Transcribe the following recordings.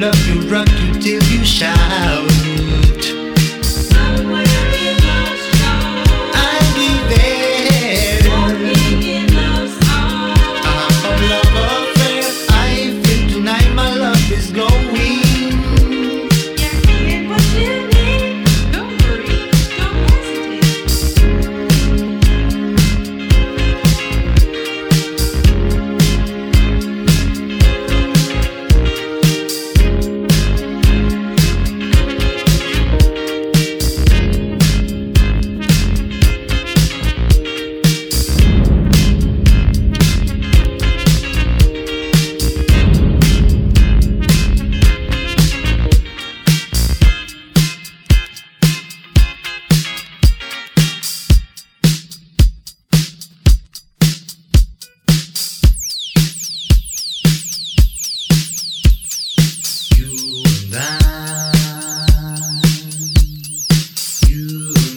love you, rock you till you shout.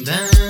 down.